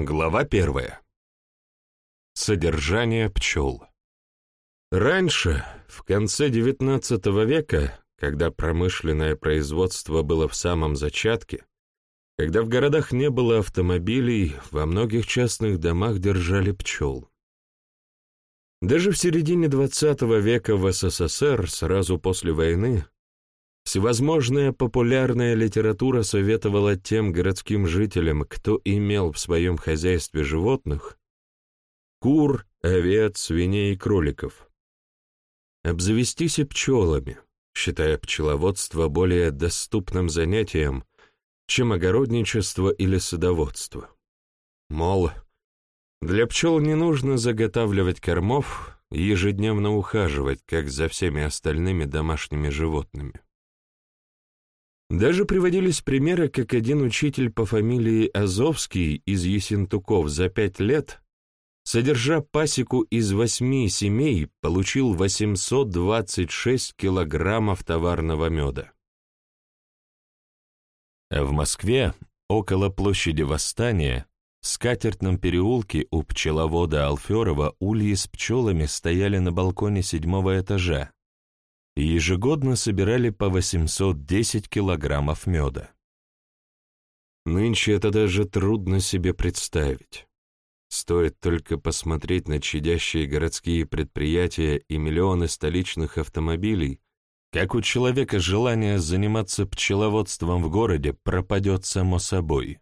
Глава первая. Содержание пчел. Раньше, в конце XIX века, когда промышленное производство было в самом зачатке, когда в городах не было автомобилей, во многих частных домах держали пчел. Даже в середине XX века в СССР, сразу после войны, Всевозможная популярная литература советовала тем городским жителям, кто имел в своем хозяйстве животных, кур, овец, свиней и кроликов, обзавестись и пчелами, считая пчеловодство более доступным занятием, чем огородничество или садоводство. Мол, для пчел не нужно заготавливать кормов и ежедневно ухаживать, как за всеми остальными домашними животными. Даже приводились примеры, как один учитель по фамилии Азовский из Есентуков за пять лет, содержа пасеку из восьми семей, получил 826 килограммов товарного меда. В Москве, около площади Восстания, в скатертном переулке у пчеловода Алферова ульи с пчелами стояли на балконе седьмого этажа, и ежегодно собирали по 810 килограммов меда. Нынче это даже трудно себе представить. Стоит только посмотреть на чадящие городские предприятия и миллионы столичных автомобилей, как у человека желание заниматься пчеловодством в городе пропадет само собой.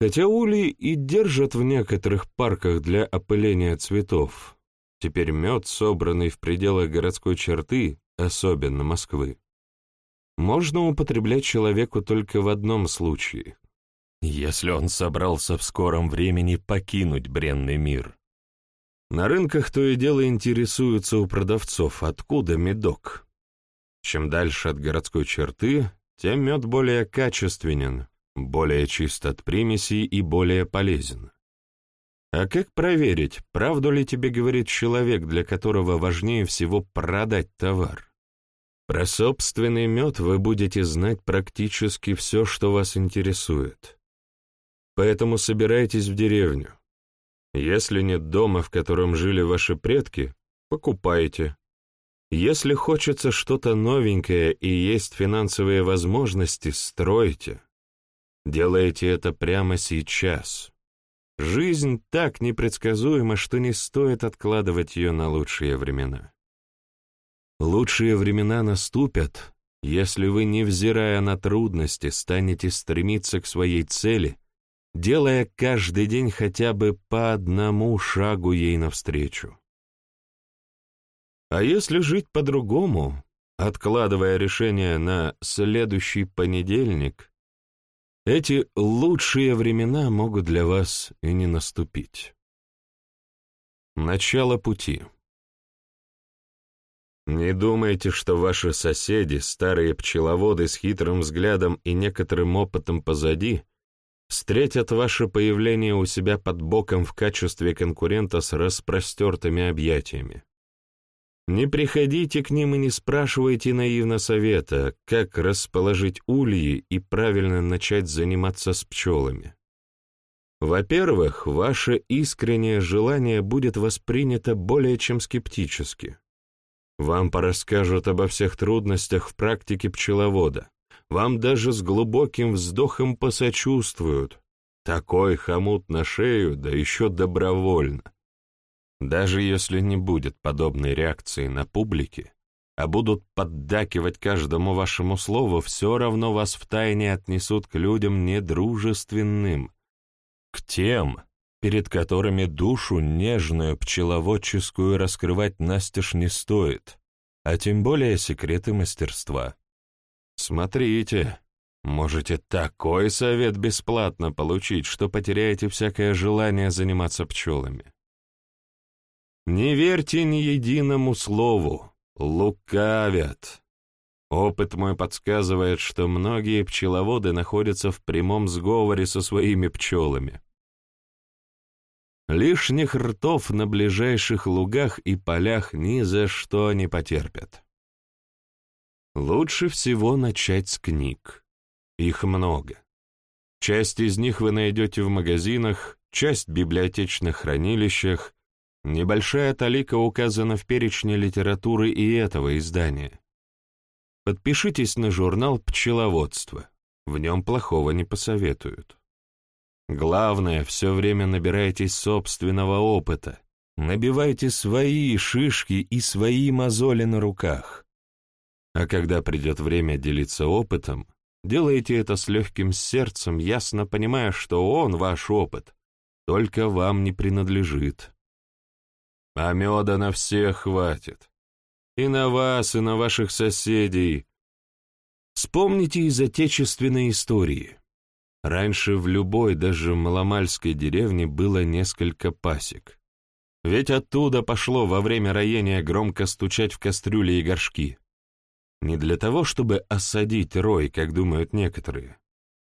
Хотя ули и держат в некоторых парках для опыления цветов, Теперь мед, собранный в пределах городской черты, особенно Москвы, можно употреблять человеку только в одном случае, если он собрался в скором времени покинуть бренный мир. На рынках то и дело интересуются у продавцов, откуда медок. Чем дальше от городской черты, тем мед более качественен, более чист от примесей и более полезен. А как проверить, правду ли тебе говорит человек, для которого важнее всего продать товар? Про собственный мед вы будете знать практически все, что вас интересует. Поэтому собирайтесь в деревню. Если нет дома, в котором жили ваши предки, покупайте. Если хочется что-то новенькое и есть финансовые возможности, стройте. Делайте это прямо сейчас. Жизнь так непредсказуема, что не стоит откладывать ее на лучшие времена. Лучшие времена наступят, если вы, невзирая на трудности, станете стремиться к своей цели, делая каждый день хотя бы по одному шагу ей навстречу. А если жить по-другому, откладывая решение на следующий понедельник, эти лучшие времена могут для вас и не наступить. Начало пути. Не думайте, что ваши соседи, старые пчеловоды с хитрым взглядом и некоторым опытом позади, встретят ваше появление у себя под боком в качестве конкурента с распростертыми объятиями. Не приходите к ним и не спрашивайте наивно совета, как расположить ульи и правильно начать заниматься с пчелами. Во-первых, ваше искреннее желание будет воспринято более чем скептически. Вам порасскажут обо всех трудностях в практике пчеловода. Вам даже с глубоким вздохом посочувствуют. Такой хомут на шею, да еще добровольно. Даже если не будет подобной реакции на публике, а будут поддакивать каждому вашему слову, все равно вас втайне отнесут к людям недружественным, к тем, перед которыми душу нежную, пчеловодческую раскрывать настежь не стоит, а тем более секреты мастерства. Смотрите, можете такой совет бесплатно получить, что потеряете всякое желание заниматься пчелами. Не верьте ни единому слову, лукавят. Опыт мой подсказывает, что многие пчеловоды находятся в прямом сговоре со своими пчелами. Лишних ртов на ближайших лугах и полях ни за что не потерпят. Лучше всего начать с книг. Их много. Часть из них вы найдете в магазинах, часть в библиотечных хранилищах, небольшая талика указана в перечне литературы и этого издания. Подпишитесь на журнал «Пчеловодство», в нем плохого не посоветуют. Главное, все время набирайтесь собственного опыта, набивайте свои шишки и свои мозоли на руках. А когда придет время делиться опытом, делайте это с легким сердцем, ясно понимая, что он, ваш опыт, только вам не принадлежит. А меда на всех хватит. И на вас, и на ваших соседей. Вспомните из отечественной истории. Раньше в любой, даже маломальской деревне было несколько пасек. Ведь оттуда пошло во время роения громко стучать в кастрюли и горшки. Не для того, чтобы осадить рой, как думают некоторые,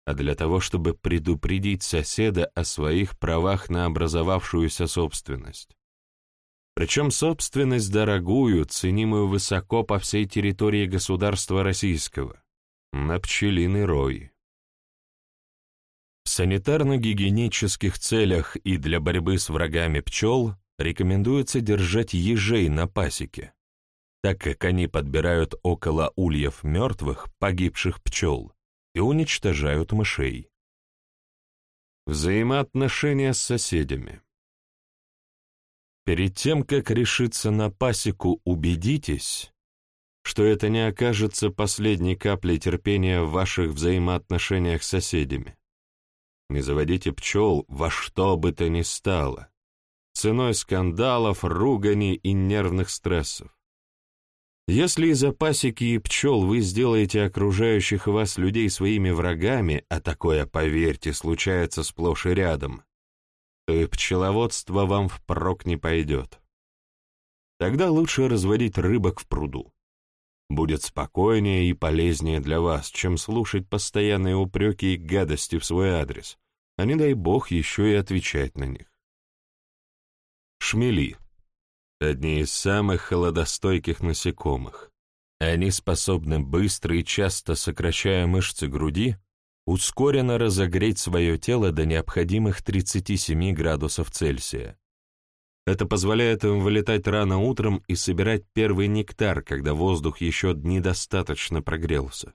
а для того, чтобы предупредить соседа о своих правах на образовавшуюся собственность. Причем собственность дорогую, ценимую высоко по всей территории государства российского, на пчелиный рой. В санитарно-гигиенических целях и для борьбы с врагами пчел рекомендуется держать ежей на пасеке, так как они подбирают около ульев мертвых, погибших пчел и уничтожают мышей. Взаимоотношения с соседями. Перед тем, как решиться на пасеку, убедитесь, что это не окажется последней каплей терпения в ваших взаимоотношениях с соседями. Не заводите пчел во что бы то ни стало, ценой скандалов, ругани и нервных стрессов. Если из-за пасеки и пчел вы сделаете окружающих вас людей своими врагами, а такое, поверьте, случается сплошь и рядом, то и пчеловодство вам впрок не пойдет. Тогда лучше разводить рыбок в пруду. Будет спокойнее и полезнее для вас, чем слушать постоянные упреки и гадости в свой адрес, а не дай бог еще и отвечать на них. Шмели. Одни из самых холодостойких насекомых. Они способны быстро и часто, сокращая мышцы груди, ускоренно разогреть свое тело до необходимых 37 градусов Цельсия. Это позволяет им вылетать рано утром и собирать первый нектар, когда воздух еще недостаточно прогрелся.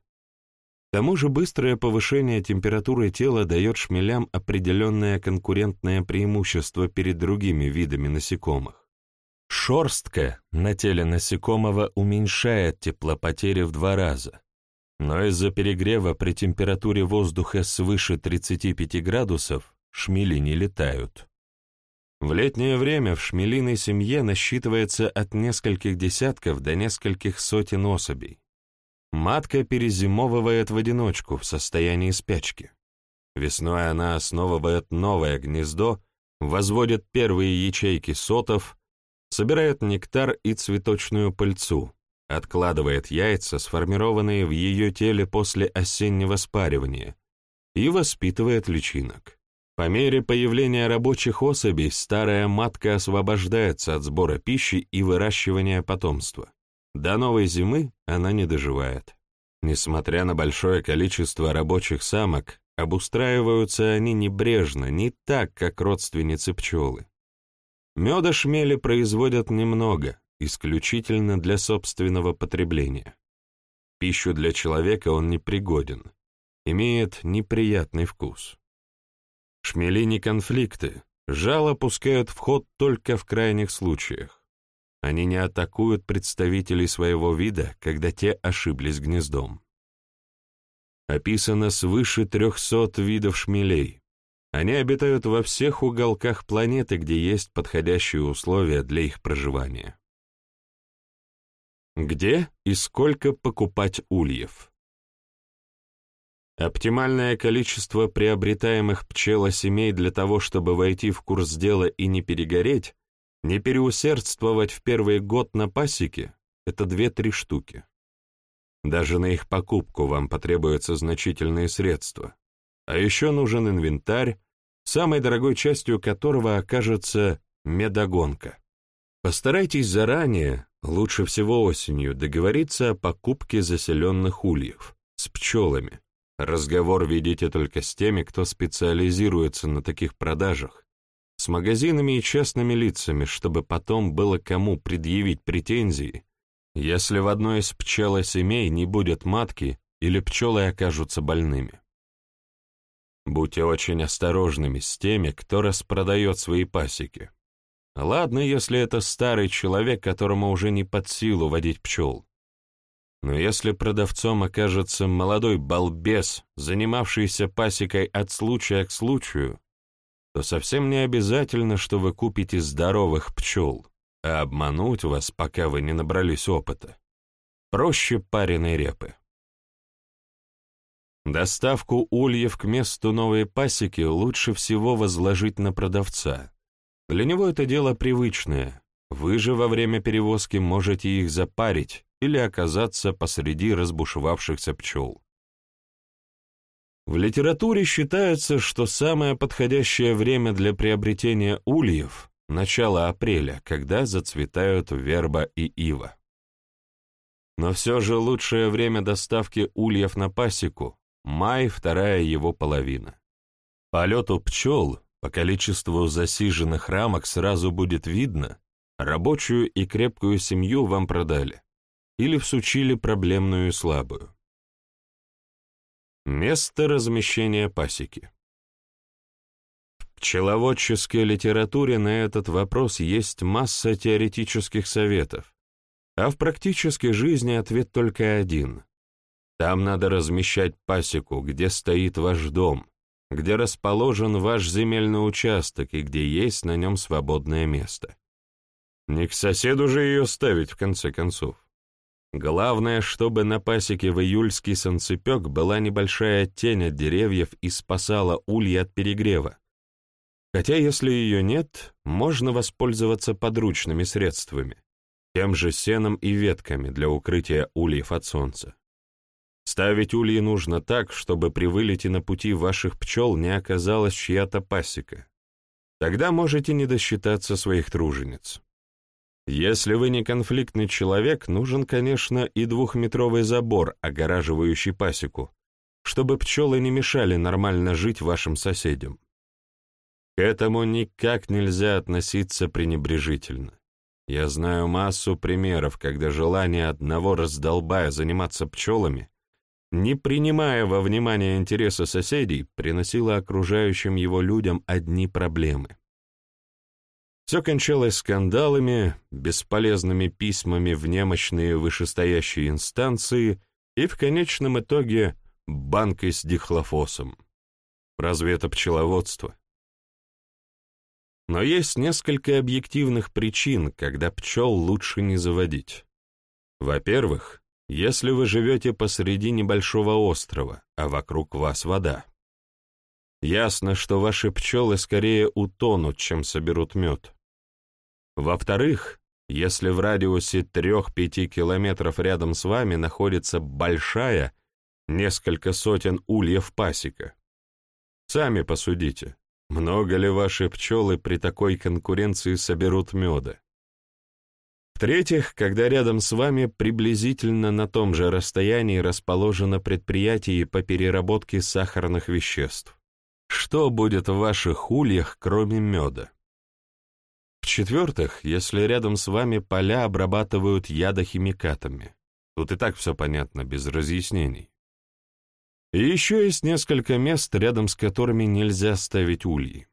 К тому же быстрое повышение температуры тела дает шмелям определенное конкурентное преимущество перед другими видами насекомых. Шорстка на теле насекомого уменьшает теплопотери в два раза, но из-за перегрева при температуре воздуха свыше 35 градусов шмели не летают. В летнее время в шмелиной семье насчитывается от нескольких десятков до нескольких сотен особей. Матка перезимовывает в одиночку в состоянии спячки. Весной она основывает новое гнездо, возводит первые ячейки сотов, собирает нектар и цветочную пыльцу, откладывает яйца, сформированные в ее теле после осеннего спаривания, и воспитывает личинок. По мере появления рабочих особей старая матка освобождается от сбора пищи и выращивания потомства. До новой зимы она не доживает. Несмотря на большое количество рабочих самок, обустраиваются они небрежно, не так, как родственницы пчелы. Меда шмели производят немного, исключительно для собственного потребления. Пищу для человека он не пригоден, имеет неприятный вкус. Шмели не конфликты, жало пускают в ход только в крайних случаях. Они не атакуют представителей своего вида, когда те ошиблись гнездом. Описано свыше трехсот видов шмелей. Они обитают во всех уголках планеты, где есть подходящие условия для их проживания. Где и сколько покупать ульев? Оптимальное количество приобретаемых пчелосемей для того, чтобы войти в курс дела и не перегореть, не переусердствовать в первый год на пасеке — это две-три штуки. Даже на их покупку вам потребуются значительные средства. А еще нужен инвентарь, самой дорогой частью которого окажется медогонка. Постарайтесь заранее, лучше всего осенью, договориться о покупке заселенных ульев с пчелами, разговор ведите только с теми, кто специализируется на таких продажах, с магазинами и частными лицами, чтобы потом было кому предъявить претензии, если в одной из пчелосемей не будет матки или пчелы окажутся больными. Будьте очень осторожными с теми, кто распродает свои пасеки. Ладно, если это старый человек, которому уже не под силу водить пчел. Но если продавцом окажется молодой балбес, занимавшийся пасекой от случая к случаю, то совсем не обязательно, что вы купите здоровых пчел, а обмануть вас, пока вы не набрались опыта. Проще пареной репы. Доставку ульев к месту новой пасеки лучше всего возложить на продавца. Для него это дело привычное. Вы же во время перевозки можете их запарить или оказаться посреди разбушевавшихся пчел. В литературе считается, что самое подходящее время для приобретения ульев — начало апреля, когда зацветают верба и ива. Но все же лучшее время доставки ульев на пасеку — май, вторая его половина. Полету пчел, по количеству засиженных рамок сразу будет видно, рабочую и крепкую семью вам продали или всучили проблемную и слабую. Место размещения пасеки. В пчеловодческой литературе на этот вопрос есть масса теоретических советов, а в практической жизни ответ только один. Там надо размещать пасеку, где стоит ваш дом, где расположен ваш земельный участок и где есть на нем свободное место. Не к соседу же ее ставить, в конце концов. Главное, чтобы на пасеке в июльский санцепек была небольшая тень от деревьев и спасала улья от перегрева. Хотя если ее нет, можно воспользоваться подручными средствами, тем же сеном и ветками для укрытия ульев от солнца. Ставить ульи нужно так, чтобы при вылете на пути ваших пчел не оказалась чья-то пасека. Тогда можете не досчитаться своих тружениц. Если вы не конфликтный человек, нужен, конечно, и двухметровый забор, огораживающий пасеку, чтобы пчелы не мешали нормально жить вашим соседям. К этому никак нельзя относиться пренебрежительно. Я знаю массу примеров, когда желание одного раздолбая заниматься пчелами, не принимая во внимание интересы соседей, приносило окружающим его людям одни проблемы. Все кончалось скандалами, бесполезными письмами в немощные вышестоящие инстанции и в конечном итоге банкой с дихлофосом. Разве это пчеловодство? Но есть несколько объективных причин, когда пчел лучше не заводить. Во-первых, если вы живете посреди небольшого острова, а вокруг вас вода. Ясно, что ваши пчелы скорее утонут, чем соберут мед. Во-вторых, если в радиусе 3-5 километров рядом с вами находится большая, несколько сотен ульев пасека, сами посудите, много ли ваши пчелы при такой конкуренции соберут меда? В-третьих, когда рядом с вами приблизительно на том же расстоянии расположено предприятие по переработке сахарных веществ, что будет в ваших ульях, кроме меда? В-четвертых, если рядом с вами поля обрабатывают ядохимикатами. Тут и так все понятно, без разъяснений. И еще есть несколько мест, рядом с которыми нельзя ставить ульи.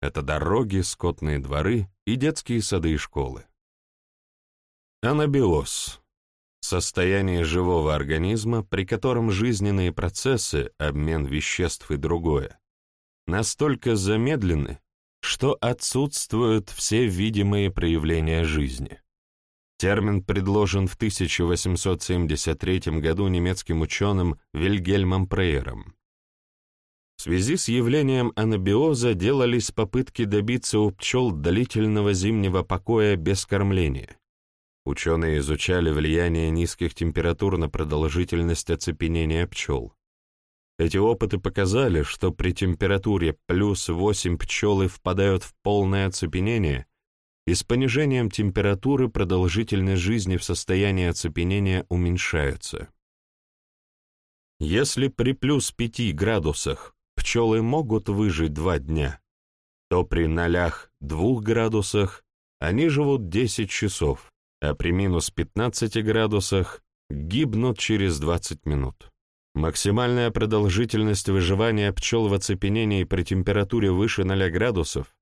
Это дороги, скотные дворы и детские сады и школы. Анабиоз — состояние живого организма, при котором жизненные процессы, обмен веществ и другое, настолько замедлены, что отсутствуют все видимые проявления жизни. Термин предложен в 1873 году немецким ученым Вильгельмом Прейером. В связи с явлением анабиоза делались попытки добиться у пчел длительного зимнего покоя без кормления. Ученые изучали влияние низких температур на продолжительность оцепенения пчел. Эти опыты показали, что при температуре плюс 8 пчелы впадают в полное оцепенение, и с понижением температуры продолжительность жизни в состоянии оцепенения уменьшается. Если при плюс 5 градусах пчелы могут выжить два дня, то при нолях 2 градусах они живут 10 часов, а при минус 15 градусах гибнут через 20 минут. Максимальная продолжительность выживания пчел в оцепенении при температуре выше 0 градусов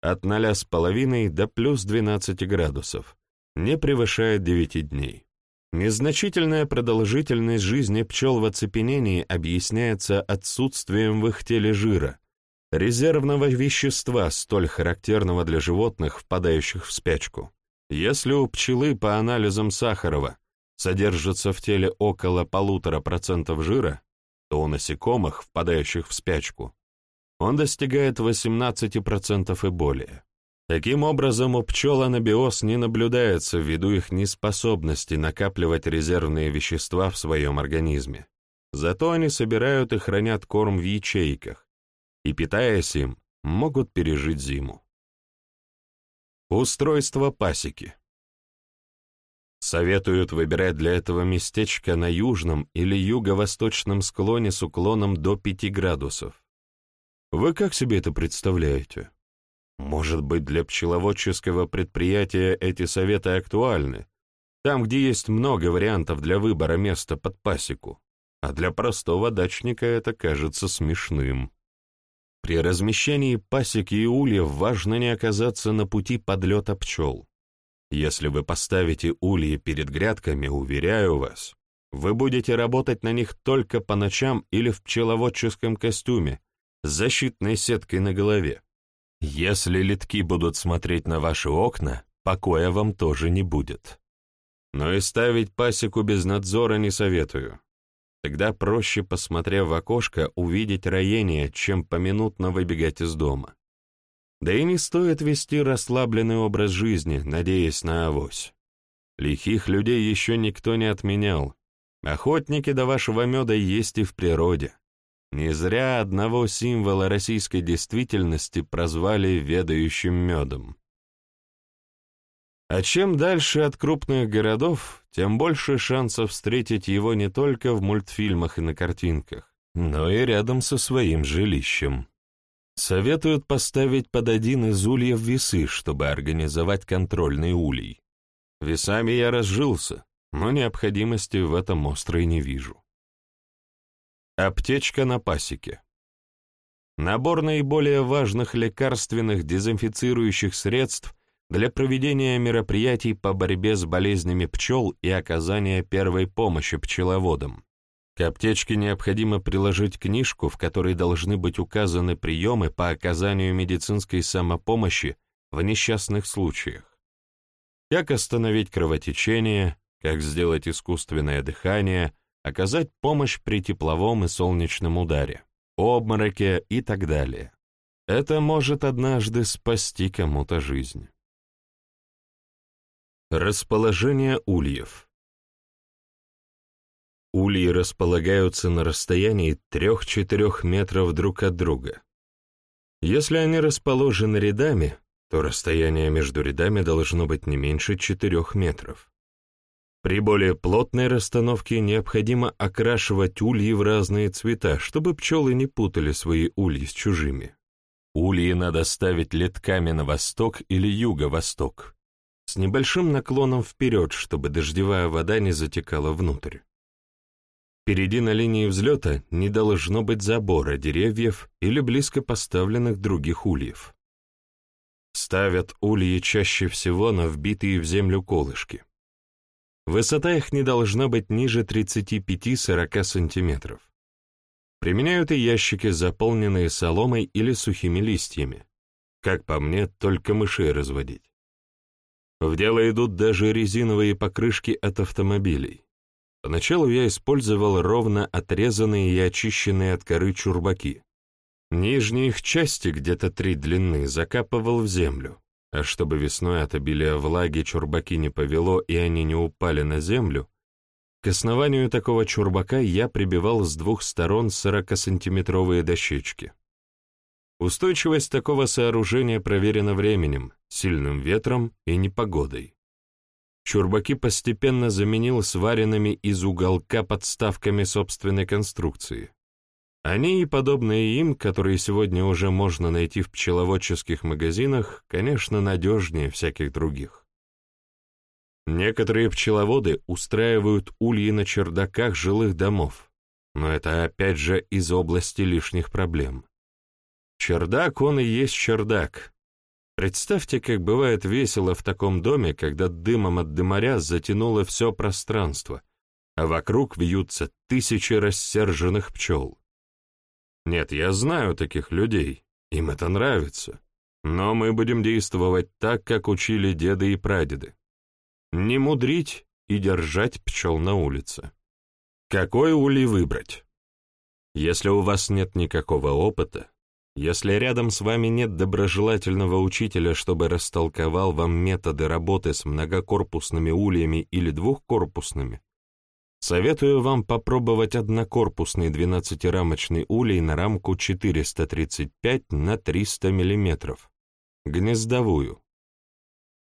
от 0,5 до плюс 12 градусов не превышает 9 дней. Незначительная продолжительность жизни пчел в оцепенении объясняется отсутствием в их теле жира, резервного вещества, столь характерного для животных, впадающих в спячку. Если у пчелы по анализам Сахарова содержится в теле около полутора процентов жира, то у насекомых, впадающих в спячку, он достигает 18% и более. Таким образом, у пчел анабиоз не наблюдается ввиду их неспособности накапливать резервные вещества в своем организме. Зато они собирают и хранят корм в ячейках, и, питаясь им, могут пережить зиму. Устройство пасеки. Советуют выбирать для этого местечко на южном или юго-восточном склоне с уклоном до 5 градусов. Вы как себе это представляете? Может быть, для пчеловодческого предприятия эти советы актуальны, там, где есть много вариантов для выбора места под пасеку, а для простого дачника это кажется смешным. При размещении пасеки и ульев важно не оказаться на пути подлета пчел. Если вы поставите ульи перед грядками, уверяю вас, вы будете работать на них только по ночам или в пчеловодческом костюме, с защитной сеткой на голове. Если литки будут смотреть на ваши окна, покоя вам тоже не будет. Но и ставить пасеку без надзора не советую. Тогда проще, посмотрев в окошко, увидеть роение, чем поминутно выбегать из дома. Да и не стоит вести расслабленный образ жизни, надеясь на авось. Лихих людей еще никто не отменял. Охотники до вашего меда есть и в природе. Не зря одного символа российской действительности прозвали «ведающим медом». А чем дальше от крупных городов, тем больше шансов встретить его не только в мультфильмах и на картинках, но и рядом со своим жилищем. Советуют поставить под один из ульев весы, чтобы организовать контрольный улей. Весами я разжился, но необходимости в этом острой не вижу. Аптечка на пасеке. Набор наиболее важных лекарственных дезинфицирующих средств для проведения мероприятий по борьбе с болезнями пчел и оказания первой помощи пчеловодам. К аптечке необходимо приложить книжку, в которой должны быть указаны приемы по оказанию медицинской самопомощи в несчастных случаях. Как остановить кровотечение, как сделать искусственное дыхание, оказать помощь при тепловом и солнечном ударе, обмороке и так далее. Это может однажды спасти кому-то жизнь. Расположение ульев Ульи располагаются на расстоянии 3-4 метров друг от друга. Если они расположены рядами, то расстояние между рядами должно быть не меньше 4 метров. При более плотной расстановке необходимо окрашивать ульи в разные цвета, чтобы пчелы не путали свои ульи с чужими. Ульи надо ставить летками на восток или юго-восток, с небольшим наклоном вперед, чтобы дождевая вода не затекала внутрь. Впереди на линии взлета не должно быть забора, деревьев или близко поставленных других ульев. Ставят ульи чаще всего на вбитые в землю колышки. Высота их не должна быть ниже 35-40 сантиметров. Применяют и ящики, заполненные соломой или сухими листьями. Как по мне, только мышей разводить. В дело идут даже резиновые покрышки от автомобилей. Поначалу я использовал ровно отрезанные и очищенные от коры чурбаки. Нижние их части, где-то три длины, закапывал в землю, а чтобы весной от обилия влаги чурбаки не повело и они не упали на землю, к основанию такого чурбака я прибивал с двух сторон 40-сантиметровые дощечки. Устойчивость такого сооружения проверена временем, сильным ветром и непогодой. чурбаки постепенно заменил сваренными из уголка подставками собственной конструкции. Они и подобные им, которые сегодня уже можно найти в пчеловодческих магазинах, конечно, надежнее всяких других. Некоторые пчеловоды устраивают ульи на чердаках жилых домов, но это опять же из области лишних проблем. Чердак он и есть чердак. Представьте, как бывает весело в таком доме, когда дымом от дымаря затянуло все пространство, а вокруг вьются тысячи рассерженных пчел. Нет, я знаю таких людей, им это нравится, но мы будем действовать так, как учили деды и прадеды. Не мудрить и держать пчел на улице. Какой улей выбрать? Если у вас нет никакого опыта, если рядом с вами нет доброжелательного учителя, чтобы растолковал вам методы работы с многокорпусными ульями или двухкорпусными, советую вам попробовать однокорпусный 12-рамочный улей на рамку 435 на 300 мм, гнездовую.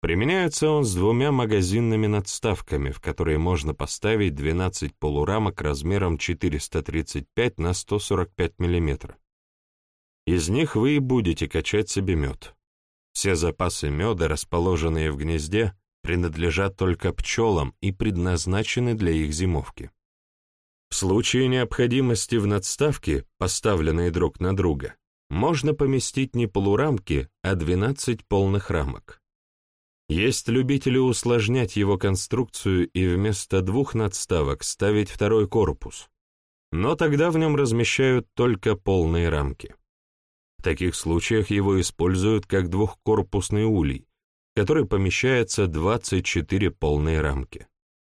Применяется он с двумя магазинными надставками, в которые можно поставить 12 полурамок размером 435 на 145 мм. Из них вы и будете качать себе мед. Все запасы меда, расположенные в гнезде, принадлежат только пчелам и предназначены для их зимовки. В случае необходимости в надставке, поставленные друг на друга, можно поместить не полурамки, а 12 полных рамок. Есть любители усложнять его конструкцию и вместо двух надставок ставить второй корпус, но тогда в нем размещают только полные рамки. В таких случаях его используют как двухкорпусный улей, в который помещается 24 полные рамки.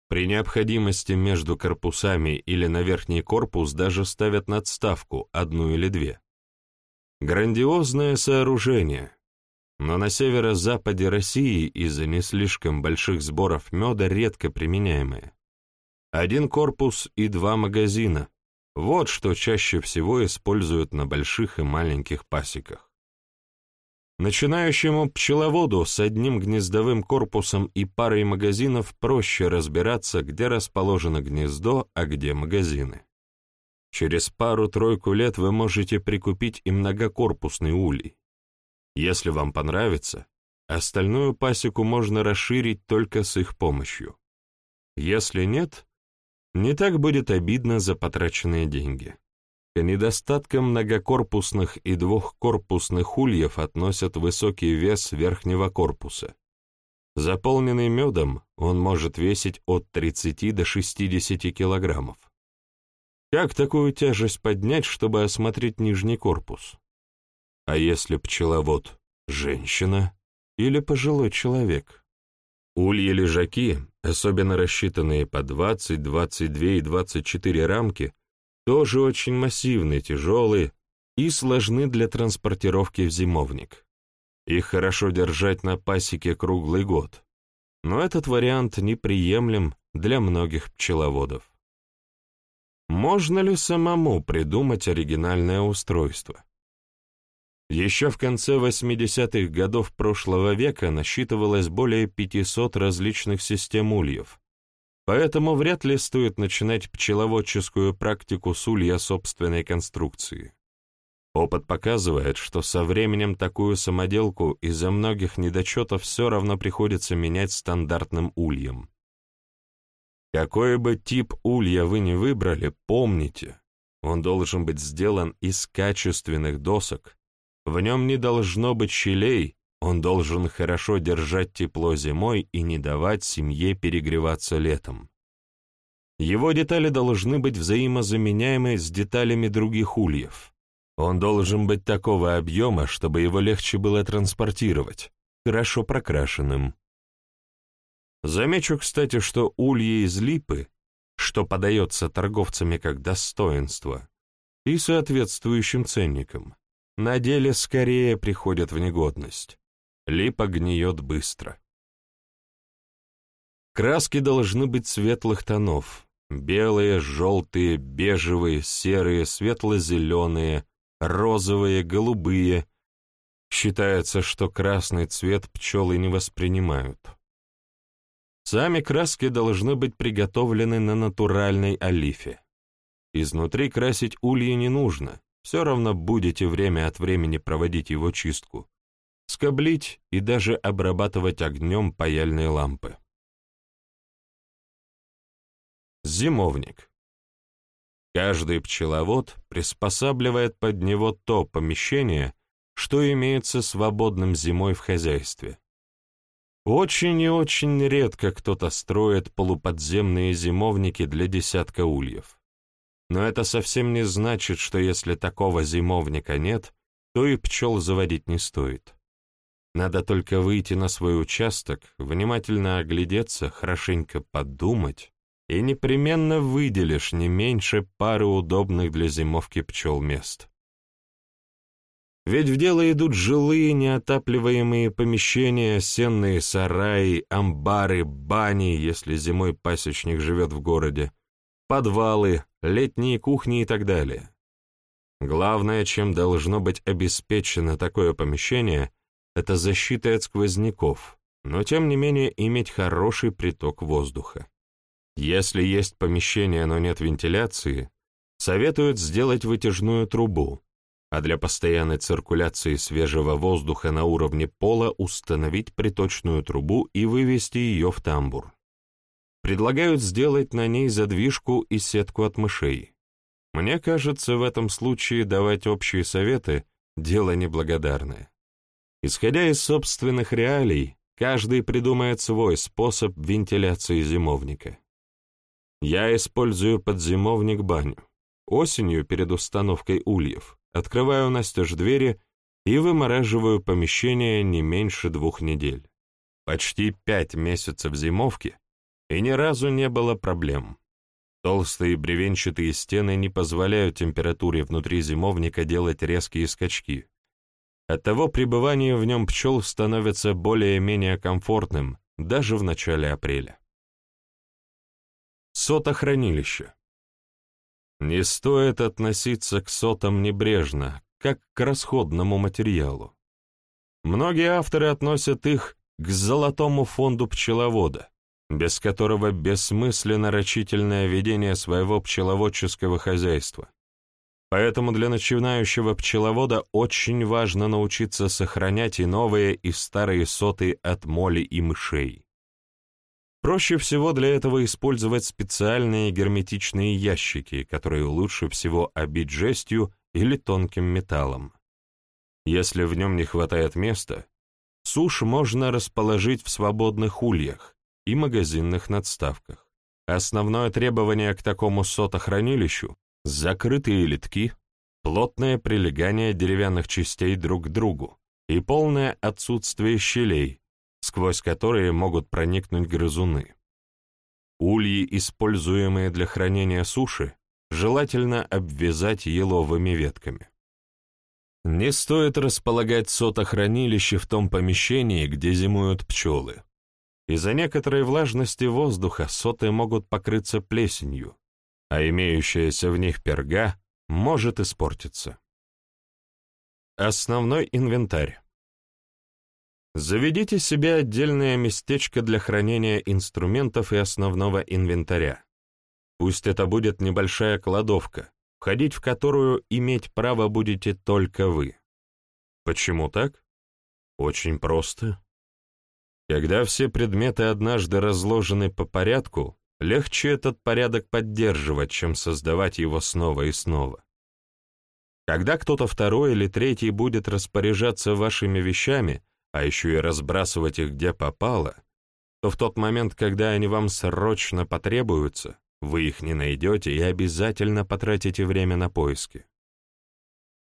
При необходимости между корпусами или на верхний корпус даже ставят надставку, одну или две. Грандиозное сооружение, но на северо-западе России из-за не слишком больших сборов меда редко применяемое. Один корпус и два магазина, вот что чаще всего используют на больших и маленьких пасеках. Начинающему пчеловоду с одним гнездовым корпусом и парой магазинов проще разбираться, где расположено гнездо, а где магазины. Через пару-тройку лет вы можете прикупить и многокорпусный улей. Если вам понравится, остальную пасеку можно расширить только с их помощью. Если нет, не так будет обидно за потраченные деньги. К недостаткам многокорпусных и двухкорпусных ульев относят высокий вес верхнего корпуса. Заполненный медом он может весить от 30 до 60 килограммов. Как такую тяжесть поднять, чтобы осмотреть нижний корпус? А если пчеловод – женщина или пожилой человек? Ульи-лежаки, особенно рассчитанные по 20, 22 и 24 рамки, тоже очень массивные, тяжелые и сложны для транспортировки в зимовник. Их хорошо держать на пасеке круглый год, но этот вариант неприемлем для многих пчеловодов. Можно ли самому придумать оригинальное устройство? Еще в конце 80-х годов прошлого века насчитывалось более 500 различных систем ульев, поэтому вряд ли стоит начинать пчеловодческую практику с улья собственной конструкции. Опыт показывает, что со временем такую самоделку из-за многих недочетов все равно приходится менять стандартным ульем. Какой бы тип улья вы ни выбрали, помните, он должен быть сделан из качественных досок, в нем не должно быть щелей, он должен хорошо держать тепло зимой и не давать семье перегреваться летом. Его детали должны быть взаимозаменяемы с деталями других ульев. Он должен быть такого объема, чтобы его легче было транспортировать, хорошо прокрашенным. Замечу, кстати, что ульи из липы, что подается торговцами как достоинство, и соответствующим ценникам, на деле скорее приходят в негодность. Липа гниет быстро. Краски должны быть светлых тонов. Белые, желтые, бежевые, серые, светло-зеленые, розовые, голубые. Считается, что красный цвет пчелы не воспринимают. Сами краски должны быть приготовлены на натуральной олифе. Изнутри красить ульи не нужно, все равно будете время от времени проводить его чистку, скоблить и даже обрабатывать огнем паяльные лампы. Зимовник. Каждый пчеловод приспосабливает под него то помещение, что имеется свободным зимой в хозяйстве. Очень и очень редко кто-то строит полуподземные зимовники для десятка ульев. Но это совсем не значит, что если такого зимовника нет, то и пчел заводить не стоит. Надо только выйти на свой участок, внимательно оглядеться, хорошенько подумать, и непременно выделишь не меньше пары удобных для зимовки пчел мест. Ведь в дело идут жилые неотапливаемые помещения, сенные сараи, амбары, бани, если зимой пасечник живет в городе, подвалы, летние кухни и так далее. Главное, чем должно быть обеспечено такое помещение, это защита от сквозняков, но тем не менее иметь хороший приток воздуха. Если есть помещение, но нет вентиляции, советуют сделать вытяжную трубу, а для постоянной циркуляции свежего воздуха на уровне пола установить приточную трубу и вывести ее в тамбур. Предлагают сделать на ней задвижку и сетку от мышей. Мне кажется, в этом случае давать общие советы – дело неблагодарное. Исходя из собственных реалий, каждый придумает свой способ вентиляции зимовника. Я использую подзимовник баню. Осенью перед установкой ульев открываю настежь двери и вымораживаю помещение не меньше двух недель. Почти пять месяцев зимовки, и ни разу не было проблем. Толстые бревенчатые стены не позволяют температуре внутри зимовника делать резкие скачки. Оттого пребывание в нем пчел становится более-менее комфортным даже в начале апреля. Сотохранилище. Не стоит относиться к сотам небрежно, как к расходному материалу. Многие авторы относят их к золотому фонду пчеловода, без которого бессмысленно рачительное ведение своего пчеловодческого хозяйства. Поэтому для начинающего пчеловода очень важно научиться сохранять и новые, и старые соты от моли и мышей. Проще всего для этого использовать специальные герметичные ящики, которые лучше всего обить жестью или тонким металлом. Если в нем не хватает места, сушь можно расположить в свободных ульях и магазинных надставках. Основное требование к такому сотохранилищу — закрытые литки, плотное прилегание деревянных частей друг к другу и полное отсутствие щелей, сквозь которые могут проникнуть грызуны. Ульи, используемые для хранения суши, желательно обвязать еловыми ветками. Не стоит располагать сотохранилище в том помещении, где зимуют пчелы. Из-за некоторой влажности воздуха соты могут покрыться плесенью, а имеющаяся в них перга может испортиться. Основной инвентарь. Заведите себе отдельное местечко для хранения инструментов и основного инвентаря. Пусть это будет небольшая кладовка, входить в которую иметь право будете только вы. Почему так? Очень просто. Когда все предметы однажды разложены по порядку, легче этот порядок поддерживать, чем создавать его снова и снова. Когда кто-то второй или третий будет распоряжаться вашими вещами, а еще и разбрасывать их где попало, то в тот момент, когда они вам срочно потребуются, вы их не найдете и обязательно потратите время на поиски.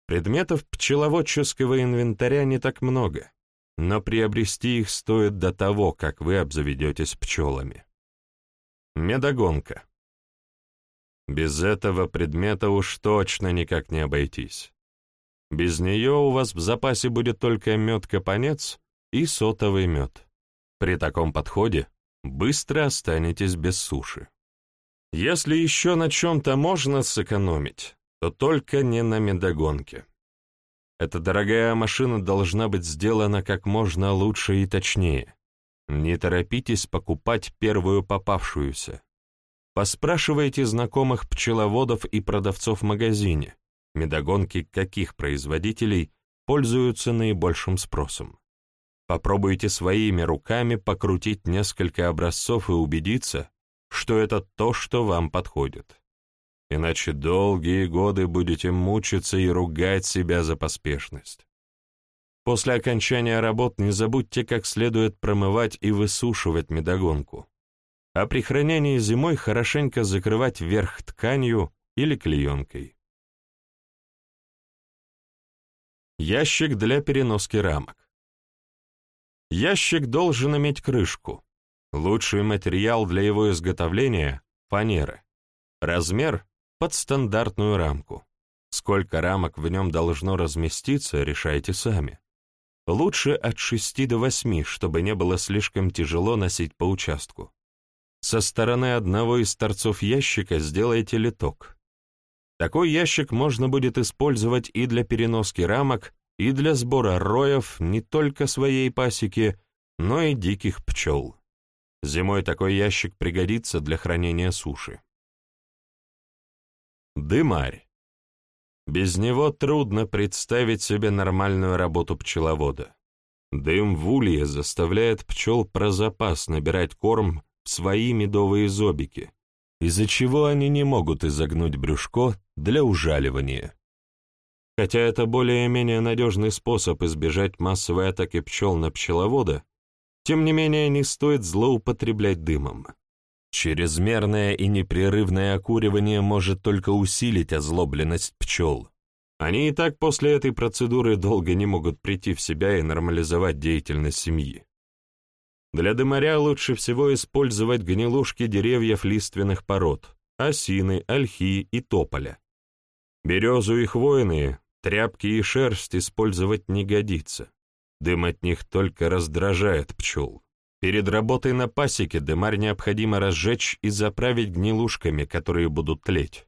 Предметов пчеловодческого инвентаря не так много, но приобрести их стоит до того, как вы обзаведетесь пчелами. Медогонка. Без этого предмета уж точно никак не обойтись. Без нее у вас в запасе будет только мед-капонец и сотовый мед. При таком подходе быстро останетесь без суши. Если еще на чем-то можно сэкономить, то только не на медогонке. Эта дорогая машина должна быть сделана как можно лучше и точнее. Не торопитесь покупать первую попавшуюся. Поспрашивайте знакомых пчеловодов и продавцов в магазине, медогонки каких производителей пользуются наибольшим спросом. Попробуйте своими руками покрутить несколько образцов и убедиться, что это то, что вам подходит. Иначе долгие годы будете мучиться и ругать себя за поспешность. После окончания работ не забудьте как следует промывать и высушивать медогонку, а при хранении зимой хорошенько закрывать верх тканью или клеенкой. Ящик для переноски рамок. Ящик должен иметь крышку. Лучший материал для его изготовления — фанера. Размер — под стандартную рамку. Сколько рамок в нем должно разместиться, решайте сами. Лучше от 6 до 8, чтобы не было слишком тяжело носить по участку. Со стороны одного из торцов ящика сделайте литок. Такой ящик можно будет использовать и для переноски рамок, и для сбора роев не только своей пасеки, но и диких пчел. Зимой такой ящик пригодится для хранения суши. Дымарь. Без него трудно представить себе нормальную работу пчеловода. Дым в улье заставляет пчел про запас набирать корм в свои медовые зобики, из-за чего они не могут изогнуть брюшко для ужаливания. Хотя это более-менее надежный способ избежать массовой атаки пчел на пчеловода, тем не менее не стоит злоупотреблять дымом. Чрезмерное и непрерывное окуривание может только усилить озлобленность пчел. Они и так после этой процедуры долго не могут прийти в себя и нормализовать деятельность семьи. Для дымаря лучше всего использовать гнилушки деревьев лиственных пород, осины, ольхи и тополя. Березу и хвойные, тряпки и шерсть использовать не годится. Дым от них только раздражает пчел. Перед работой на пасеке дымарь необходимо разжечь и заправить гнилушками, которые будут тлеть.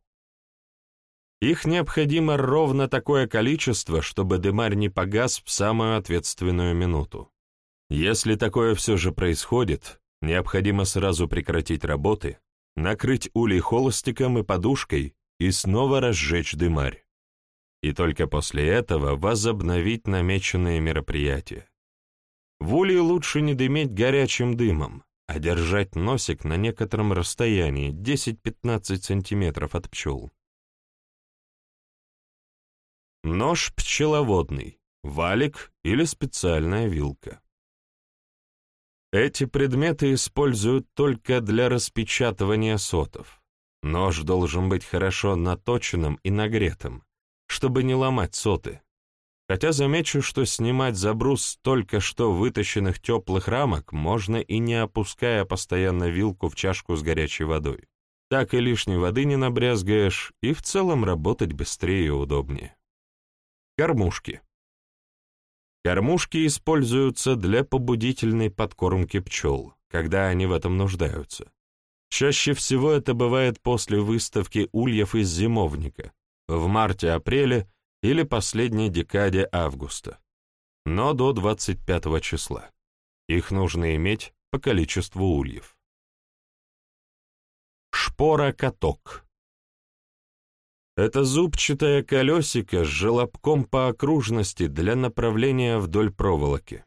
Их необходимо ровно такое количество, чтобы дымарь не погас в самую ответственную минуту. Если такое все же происходит, необходимо сразу прекратить работы, накрыть улей холостиком и подушкой и снова разжечь дымарь. И только после этого возобновить намеченные мероприятия. В улье лучше не дыметь горячим дымом, а держать носик на некотором расстоянии, 10-15 сантиметров от пчел. Нож пчеловодный, валик или специальная вилка. Эти предметы используют только для распечатывания сотов. Нож должен быть хорошо наточенным и нагретым, чтобы не ломать соты. Хотя замечу, что снимать забрус только что вытащенных теплых рамок можно и не опуская постоянно вилку в чашку с горячей водой. Так и лишней воды не набрязгаешь, и в целом работать быстрее и удобнее. Кормушки. Кормушки используются для побудительной подкормки пчел, когда они в этом нуждаются. Чаще всего это бывает после выставки ульев из зимовника, в марте-апреле или последней декаде августа, но до 25 числа. Их нужно иметь по количеству ульев. Шпора-каток. Это зубчатое колесико с желобком по окружности для направления вдоль проволоки.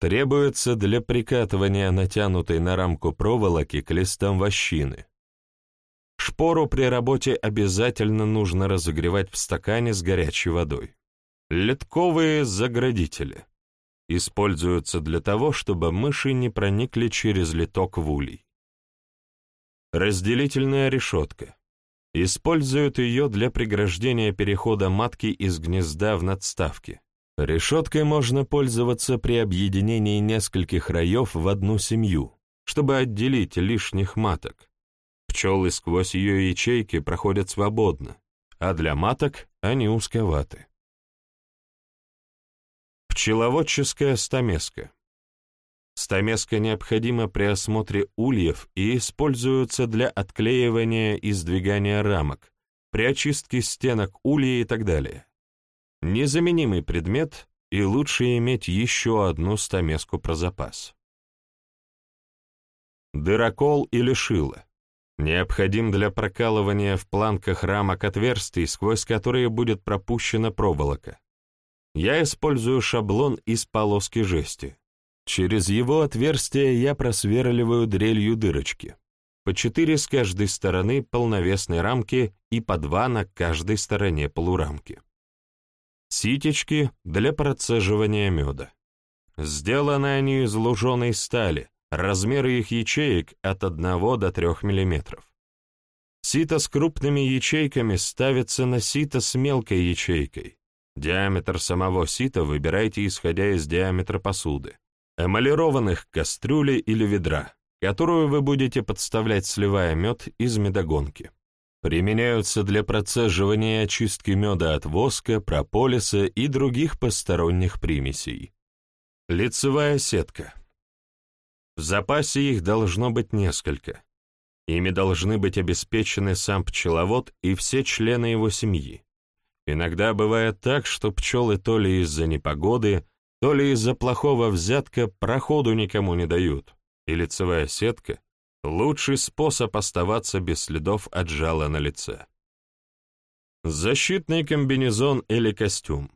Требуется для прикатывания натянутой на рамку проволоки к листам вощины, Шпору при работе обязательно нужно разогревать в стакане с горячей водой. Литковые заградители используются для того, чтобы мыши не проникли через литок в улей. Разделительная решетка. Используют ее для преграждения перехода матки из гнезда в надставки. Решеткой можно пользоваться при объединении нескольких раев в одну семью, чтобы отделить лишних маток. Пчелы сквозь ее ячейки проходят свободно, а для маток они узковаты. Пчеловодческая стамеска. Стамеска необходима при осмотре ульев и используется для отклеивания и сдвигания рамок, при очистке стенок улья и так далее. Незаменимый предмет, и лучше иметь еще одну стамеску про запас. дырокол или шило. Необходим для прокалывания в планках рамок отверстий, сквозь которые будет пропущена проволока. Я использую шаблон из полоски жести. Через его отверстие я просверливаю дрелью дырочки. По четыре с каждой стороны полновесной рамки и по два на каждой стороне полурамки. Ситечки для процеживания меда. Сделаны они из луженой стали, размеры их ячеек от 1 до 3 мм. Сито с крупными ячейками ставится на сито с мелкой ячейкой. Диаметр самого сита выбирайте, исходя из диаметра посуды, эмалированных кастрюли или ведра, которую вы будете подставлять, сливая мед из медогонки. Применяются для процеживания и очистки меда от воска, прополиса и других посторонних примесей. Лицевая сетка. В запасе их должно быть несколько. Ими должны быть обеспечены сам пчеловод и все члены его семьи. Иногда бывает так, что пчелы то ли из-за непогоды, то ли из-за плохого взятка проходу никому не дают, и лицевая сетка Лучший способ оставаться без следов от жала на лице. Защитный комбинезон или костюм.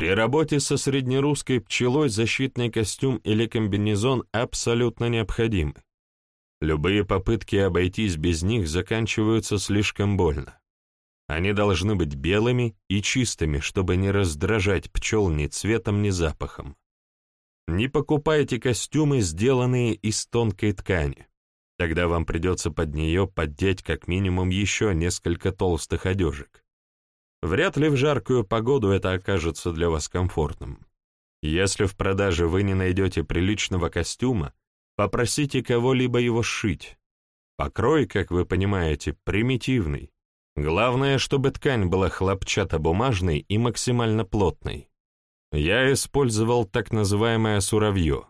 При работе со среднерусской пчелой защитный костюм или комбинезон абсолютно необходимы. Любые попытки обойтись без них заканчиваются слишком больно. Они должны быть белыми и чистыми, чтобы не раздражать пчел ни цветом, ни запахом. Не покупайте костюмы, сделанные из тонкой ткани. Тогда вам придется под нее поддеть как минимум еще несколько толстых одежек. Вряд ли в жаркую погоду это окажется для вас комфортным. Если в продаже вы не найдете приличного костюма, попросите кого-либо его сшить. Покрой, как вы понимаете, примитивный. Главное, чтобы ткань была хлопчатобумажной и максимально плотной. Я использовал так называемое суровье,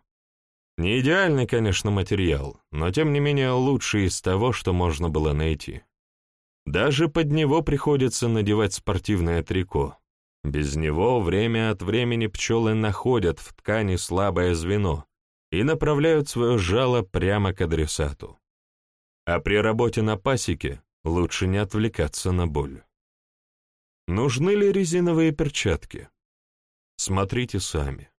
не идеальный, конечно, материал, но тем не менее лучший из того, что можно было найти. Даже под него приходится надевать спортивное трико. Без него время от времени пчелы находят в ткани слабое звено и направляют свое жало прямо к адресату. А при работе на пасеке лучше не отвлекаться на боль. Нужны ли резиновые перчатки? Смотрите сами.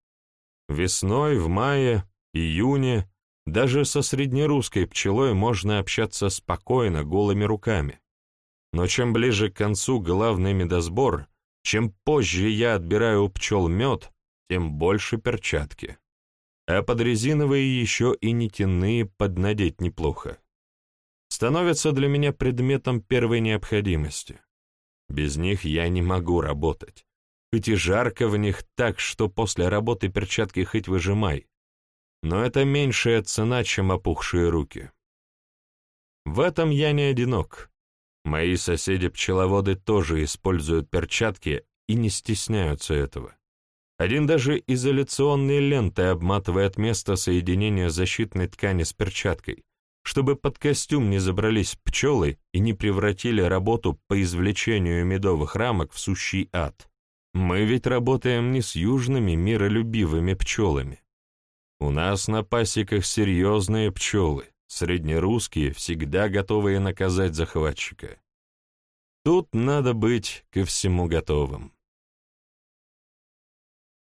Весной, в мае июне даже со среднерусской пчелой можно общаться спокойно, голыми руками. Но чем ближе к концу главный медосбор, чем позже я отбираю у пчел мед, тем больше перчатки. А под резиновые еще и нитяные поднадеть неплохо. Становятся для меня предметом первой необходимости. Без них я не могу работать. Хоть и жарко в них так, что после работы перчатки хоть выжимай, но это меньшая цена, чем опухшие руки. В этом я не одинок. Мои соседи-пчеловоды тоже используют перчатки и не стесняются этого. Один даже изоляционной лентой обматывает место соединения защитной ткани с перчаткой, чтобы под костюм не забрались пчелы и не превратили работу по извлечению медовых рамок в сущий ад. Мы ведь работаем не с южными миролюбивыми пчелами, у нас на пасеках серьезные пчелы, среднерусские, всегда готовые наказать захватчика. Тут надо быть ко всему готовым.